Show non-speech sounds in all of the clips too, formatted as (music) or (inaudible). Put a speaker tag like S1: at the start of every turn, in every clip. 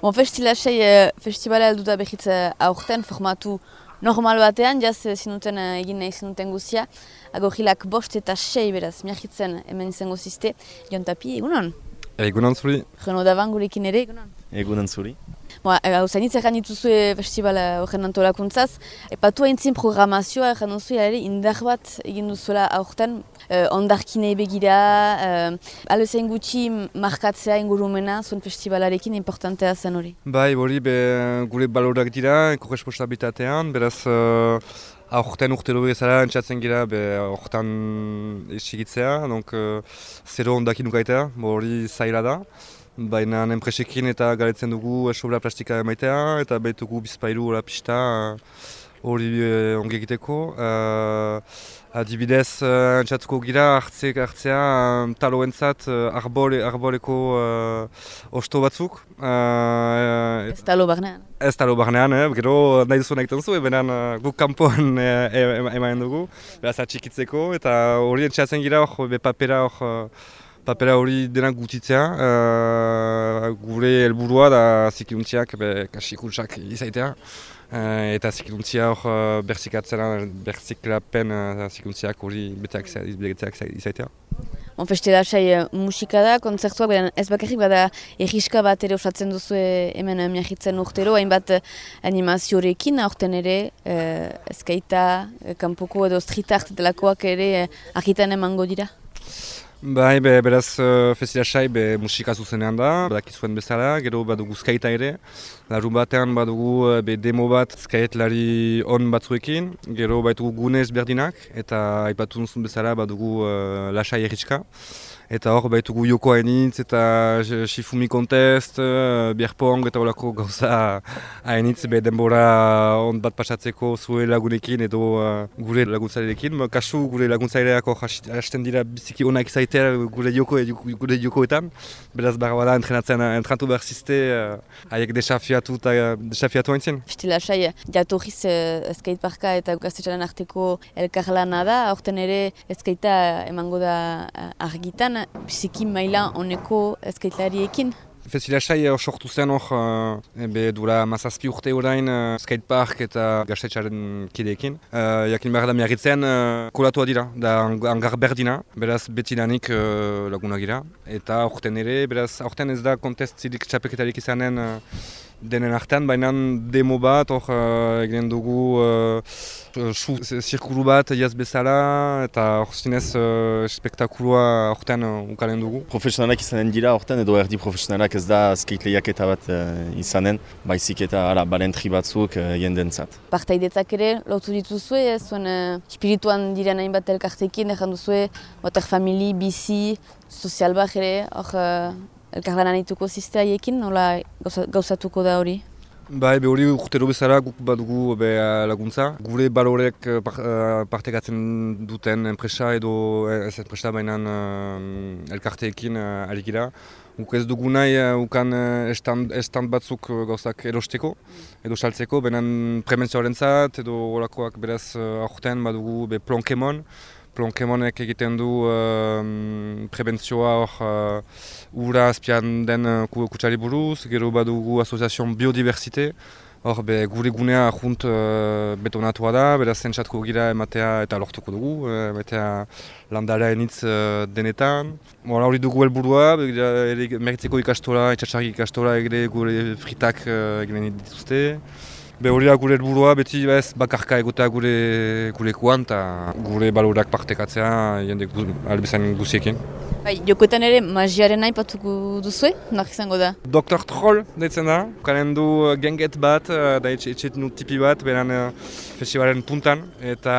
S1: Bon, festilasei eh, festivala heldu da behitz eh, aurten formatu normal batean, jaz eh, zinuten egin nahi zinuten guzia. Agorrilak bost eta sei beraz, miahitzen hemen izango ziste. Jon Tapi, egunon?
S2: Egunon zuri.
S1: Reno Davan gurekin ere, egunon?
S3: Egunon zuri.
S1: Boa, hau zainitz egan dituzue festivala horren antolakuntzaz. Epatu haintzin programazioa egan duzu ere indar bat egin duzuela aurten. Eh, ondarkinei begira, eh, alo zein gutxi markatzea ingurumena zuen festivalarekin importantea zen hori.
S2: Bai, hori be, gure balorak dira, korresponsabilitatean, beraz uh, aurten urtero bezala entzatzen gira, be aurten esigitzea, donc uh, zero ondakin ukaitea, hori zaila da. Baina enpresekin eta galetzen dugu esobra plastika emaitea, eta behitugu bizpailu pista hori uh, ongi egiteko. Uh, Adibidez, uh, entzatuko gira hartzek hartzea um, taloentzat uh, arbole, arboleko uh, osto batzuk.
S1: Uh, ez talo barnean.
S2: Ez talo barnean, eh? gero nahi duzu nahi zu, ebenen uh, guk kanpoan (laughs) uh, emaen dugu, beraz atxikitzeko, eta hori entzatzen gira hor, be papera hor, papera hori denak gutitzea, uh, gure helburua da zikiluntziak, be, kasikultsak izaitea. Uh, eta zikiluntzia hor uh, berzikatzen, berziklapen uh, zikilunziak hori beteak izaitea.
S1: On festela sai musika da, kontzertuak, beden ez bakarrik bada egiska bat ere osatzen duzu hemen miahitzen urtero, hainbat animaziorekin, aurten ere uh, ezkaita, kanpoko edo street art delakoak ere uh, emango dira.
S2: Bai, be, beraz uh, festila sai be, musika zuzenean da, badakizuen bezala, gero badugu skaita ere. Larun batean badugu be, demo bat skaetlari on batzuekin, gero baitugu gune ezberdinak, eta aipatu nuzun bezala badugu uh, lasai erritxka. Eta hor baitugu joko hainitz eta Shifumi Contest, uh, Bierpong eta horako gauza (laughs) hainitz be denbora on bat pasatzeko zure lagunekin edo uh, gure laguntzaileekin. Kasu gure laguntzaileako hasten dira biziki onak izaitea gure joko gure jokoetan. Beraz barra bada entrenatzen entrenatu behar ziste uh, haiek desafiatu eta desafiatu haintzen.
S1: Estila sai, jatorriz uh, skateparka eta gaztetxaren arteko elkarlana da, aurten ere eskaita emango da argitan biziki maila honeko ezkaitlariekin.
S2: Festila sai hor sortu zen hor, ebe dura mazazpi urte orain uh, skatepark eta gaztetxaren kideekin. Uh, jakin behar da miarritzen uh, kolatua dira, da angar berdina, beraz beti lanik uh, laguna gira. Eta aurten ere, beraz aurten ez da kontest zidik txapeketarik izanen uh, denen artean, baina demo bat, hor uh, egiten dugu uh, su zirkulu bat jaz bezala, eta hor zinez uh, spektakulua horten uh, ukalen dugu.
S3: Profesionalak izanen dira horten, edo erdi profesionalak ez da skateleiak eta bat uh, izanen, baizik eta ara, balentri batzuk uh, jendentzat.
S1: Partaidetzak ere, lotu dituzue, zuen uh, espirituan diren hainbat elkartekin, egin duzue, water family, bizi, sozial bat ere, hor elkarlanan ituko ziste haiekin, nola gauzatuko da hori?
S2: Bai, be hori urtero bezala guk badugu be, laguntza. Gure balorek uh, partekatzen duten enpresa edo ez enpresa bainan uh, elkarteekin uh, alikira. Guk ez dugu nahi uh, ukan uh, estand batzuk gauzak erosteko edo saltzeko, benen prementzioaren zat edo olakoak beraz aurten badugu be plonkemon. Plonkemonek egiten du uh, prebentzioa hor uh, ura azpian den uh, kutsari buruz, gero badugu asoziazion biodiversite, hor be gure gunea junt uh, betonatua da, beraz zentsatko gira ematea eta lortuko dugu, ematea landara enitz uh, denetan. Hora hori dugu helburua, meritzeko ikastola, itxatsarki ikastola egire gure fritak uh, egiten dituzte. Be hori da gure helburua beti bez bakarka egotea gure gurekuan eta gure balorak partekatzea jende albizan guziekin.
S1: Bai, jokoetan ere magiaren nahi patuko duzue, nahi izango da?
S2: Dr. Troll deitzen da, karen du uh, genget bat, uh, da etxet nu tipi bat, beran uh, festivalen puntan, eta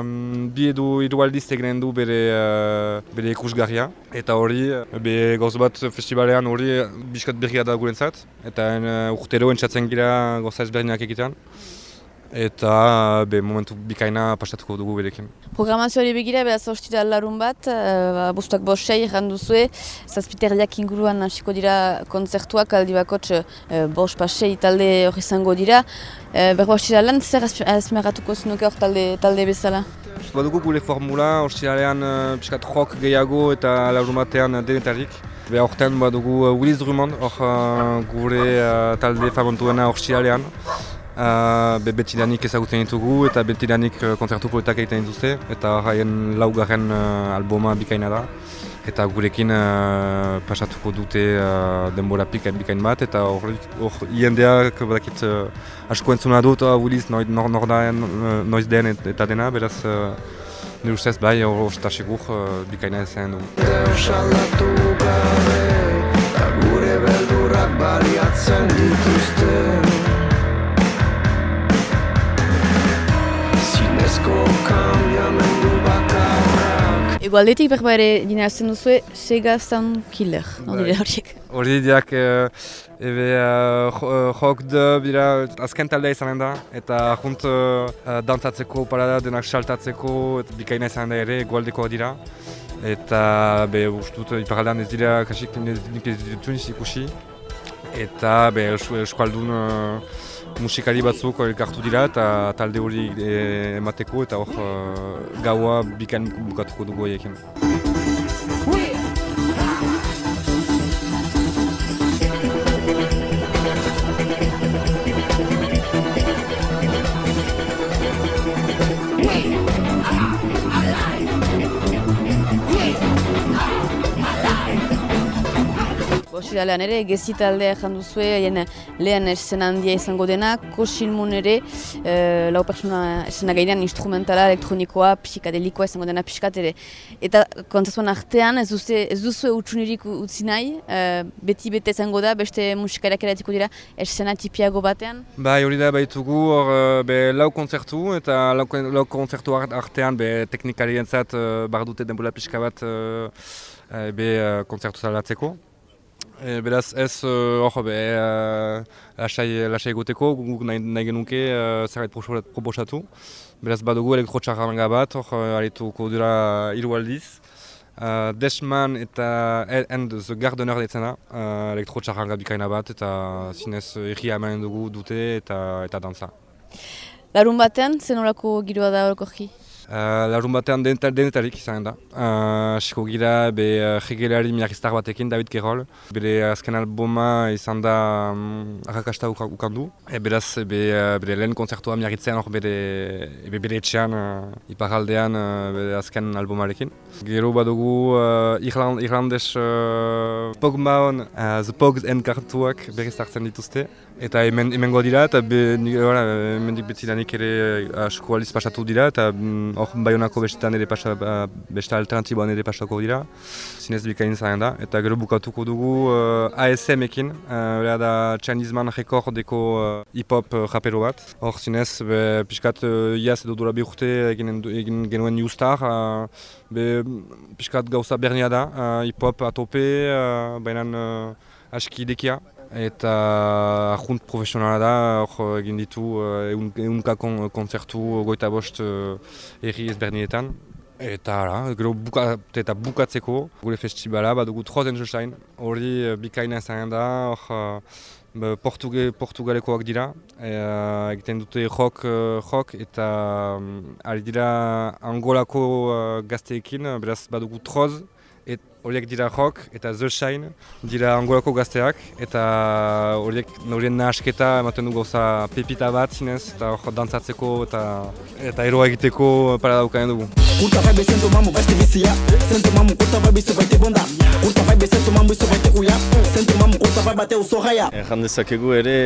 S2: um, bi edu idu aldiz eginen du bere, uh, bere ikusgarria. Eta hori, be gauz bat festivalean hori biskat berria da gurentzat, eta uh, urtero entzatzen gira gauza ezberdinak egiten eta be, momentu bikaina pasatuko dugu berekin.
S1: Programazioari begira, behaz hostira larun bat, uh, bustak bosei errandu zue, zazpiterriak inguruan hasiko dira konzertuak, aldi bakotx uh, bos pasei talde hori izango dira. Uh, Berro hostira lan, zer azmeratuko zinuke hor talde, talde bezala?
S2: Badugu gure formula, hostirarean uh, piskat rock gehiago eta larun batean denetarik. Be aurten badugu uh, Willis Drummond, hor uh, gure uh, talde famontuena hor xialean. Uh, be betidanik ezagutzen ditugu eta betidanik uh, konzertu poetak egiten dituzte. Eta haien laugarren uh, albuma bikaina da. Eta gurekin uh, pasatuko dute uh, denbora pikain bikain bat. Eta hor iendeak badakit uh, asko entzuna dut uh, Willis nor, nor, nor da, noiz den eta dena. Beraz uh, nire ustez bai hor segur uh, bikaina ezen du. Deus aldatu gabe eta gure beldurrak baliatzen dituzten
S1: Egualdetik berba ere dina hartzen duzu, Sega Sound Killer, bai. horiek.
S2: Hori diak, ebe jok de bira azken taldea izanen da, eta junt dantzatzeko parada denak saltatzeko, eta bikaina izanen da ere, egualdeko dira. Eta be, ustut, iparaldean ez dira, kasik nik ez ditun ikusi. Eta be, eskualdun musikari batzuk elkartu dira eta talde hori eh, emateko eta hor uh, gaua bikan bukatuko dugu haiekin.
S1: Osiralean ere, gezi taldea jandu zuen, lehen esen handia izango dena, kosilmun ere, e, lau persona esena gainean instrumentala, elektronikoa, psikadelikoa izango dena piskat ere. Eta kontzazuan artean, ez duzu, ez duzu utxunirik utzi nahi, e, beti bete izango da, beste musikariak eratiko dira, esena tipiago batean?
S2: Bai, hori da, baitugu, hor, be, lau konzertu, eta lau, lau konzertu artean, be, teknikarien zat, bardute denbola pixka bat, be, konzertu zalatzeko. E, beraz ez uh, hor be uh, lasai, lasai guteko, guk nahi, nahi genuke uh, zerbait proposatu. Beraz badugu elektrotxarranga bat, hor uh, arituko dira hiru aldiz. Uh, Deshman eta End the Gardener ditzena, uh, elektrotxarranga bikaina bat eta zinez erri emanen dugu dute eta eta dantza.
S1: Larun batean, zen horako giroa da horako
S2: Uh, Larun batean denetarik izan da. Uh, Siko gira, be uh, jegelari miarriztar batekin, David Gerol. Bere azken albuma izan da um, arrakasta ukandu. E, beraz, be, uh, bere lehen konzertua miarritzen hor bere, be, bere etxean, uh, iparaldean uh, bere azken albumarekin. Gero badugu uh, Irland, Irlandes uh, Pogmaon, uh, The Pogs enkartuak berriz hartzen dituzte. Eta hemen, hemen dira, eta be, hemen beti danik ere asko aliz pasatu dira, eta mm, hor Bayonako bestetan ere pasa, ba, beste alternatiboan ere pasako dira, zinez bikain zaren da. Eta gero bukatuko dugu uh, ASM-ekin, uh, da Chinese Man Record deko uh, hip-hop uh, rapero bat. Hor zinez, be, piskat uh, iaz edo dura bi urte egin, egin genuen Newstar, uh, be, piskat gauza bernia da, uh, hip-hop atope, uh, baina uh, aski idekia eta ahunt profesionala da, hor egin ditu ehunka uh, konzertu goita bost uh, erri ezberdinetan. Eta ara, gero buka, eta bukatzeko, gure festibala, badugu trozen josain, hori uh, bikaina zain da, hor Portuge, Portugalekoak dira, egiten dute rock, rock eta um, ari dira angolako gazteekin, beraz badugu troz, horiek dira jok eta The Shine dira angolako gazteak eta horiek norien nahasketa ematen du gauza pepita bat zinez eta hor dantzatzeko eta eta eroa egiteko para daukanen dugu. Kurta bai bezentu mamu beste bizia, zentu mamu kurta bai bizu baite bonda, kurta bai bezentu mamu izu baite uia, zentu mamu kurta bai bate uzo jaia. Erran dezakegu ere,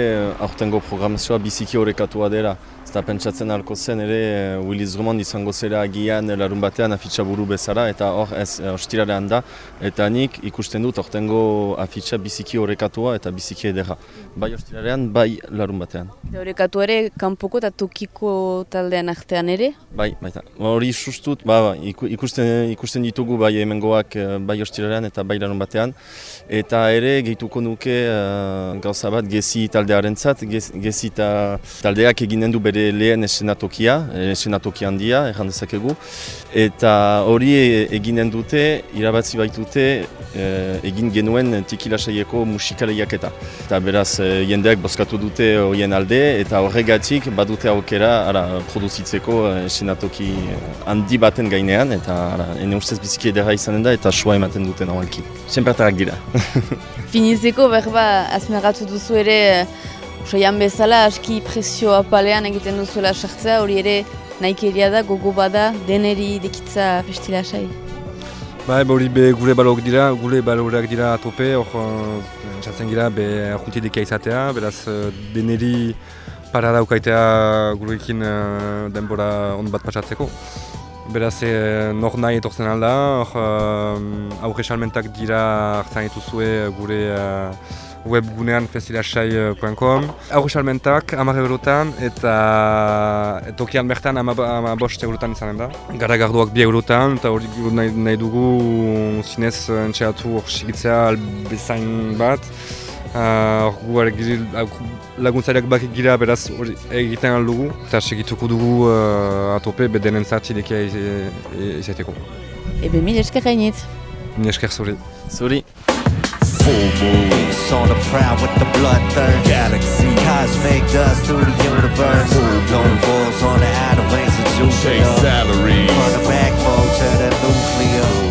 S2: aurtengo programazioa biziki horrekatua dela. Eta pentsatzen halko zen ere eh, Willis Drummond izango zera agian larun batean afitxa buru bezala eta hor ez eh, ostirarean da eta nik ikusten dut ortengo afitxa biziki horrekatua eta biziki edera. Bai ostirarean, bai larun batean.
S1: Horrekatu ere, kanpoko eta tokiko taldean artean ere?
S2: Bai, baita. Hori sustut, ba, ba, ikusten, ikusten ditugu bai hemengoak eh, bai ostirarean eta bai larun batean. Eta ere, gehituko nuke uh, gauza bat gezi taldearen zat, gezi taldeak eginen du bere lehen esenatokia, esenatokia handia, erran dezakegu. Eta hori eginen dute, irabatzi
S3: baitute egin genuen tikila saieko musikaleiaketa. Eta beraz jendeak bozkatu dute horien alde eta horregatik badute aukera ara, produzitzeko esenatoki handi baten gainean eta ara, ene ustez biziki edera izanen da eta sua ematen duten haualki. Senpertarak dira. (laughs)
S1: Finizeko berba azmeratu duzu ere Soian bezala, aski presio apalean egiten duzuela sartzea, hori ere nahikeria da, gogo bada, deneri dekitza festila
S2: Bai, hori be gure balok dira, gure balorak dira atope, hor sartzen gira be junti dekia izatea, beraz deneri para daukaitea gurekin denbora on bat patsatzeko. Beraz, e, nor nahi etortzen alda, hor aurre salmentak dira hartzen dituzue gure webgunean festilasai.com. Aurre salmentak, amare eurotan, eta tokian bertan ama, ama bost eurotan izanen da. Gara garduak bi eurotan, eta hori nahi, nahi dugu zinez entxeatu hor sigitzea albezain bat. Hor uh, laguntzaileak baki gira beraz hori egiten aldugu, eta segituko dugu uh, atope bedenen zati dekia izateko.
S1: Ebe mil esker gainitz.
S2: Mil esker zuri.
S3: Zuri.
S4: Full moons on the prowl with the blood thirst. Galaxy. Cosmic dust through the universe. Full Lone wolves on the outer veins of Jupiter. Chase
S5: salary. From the back
S4: to the nuclear.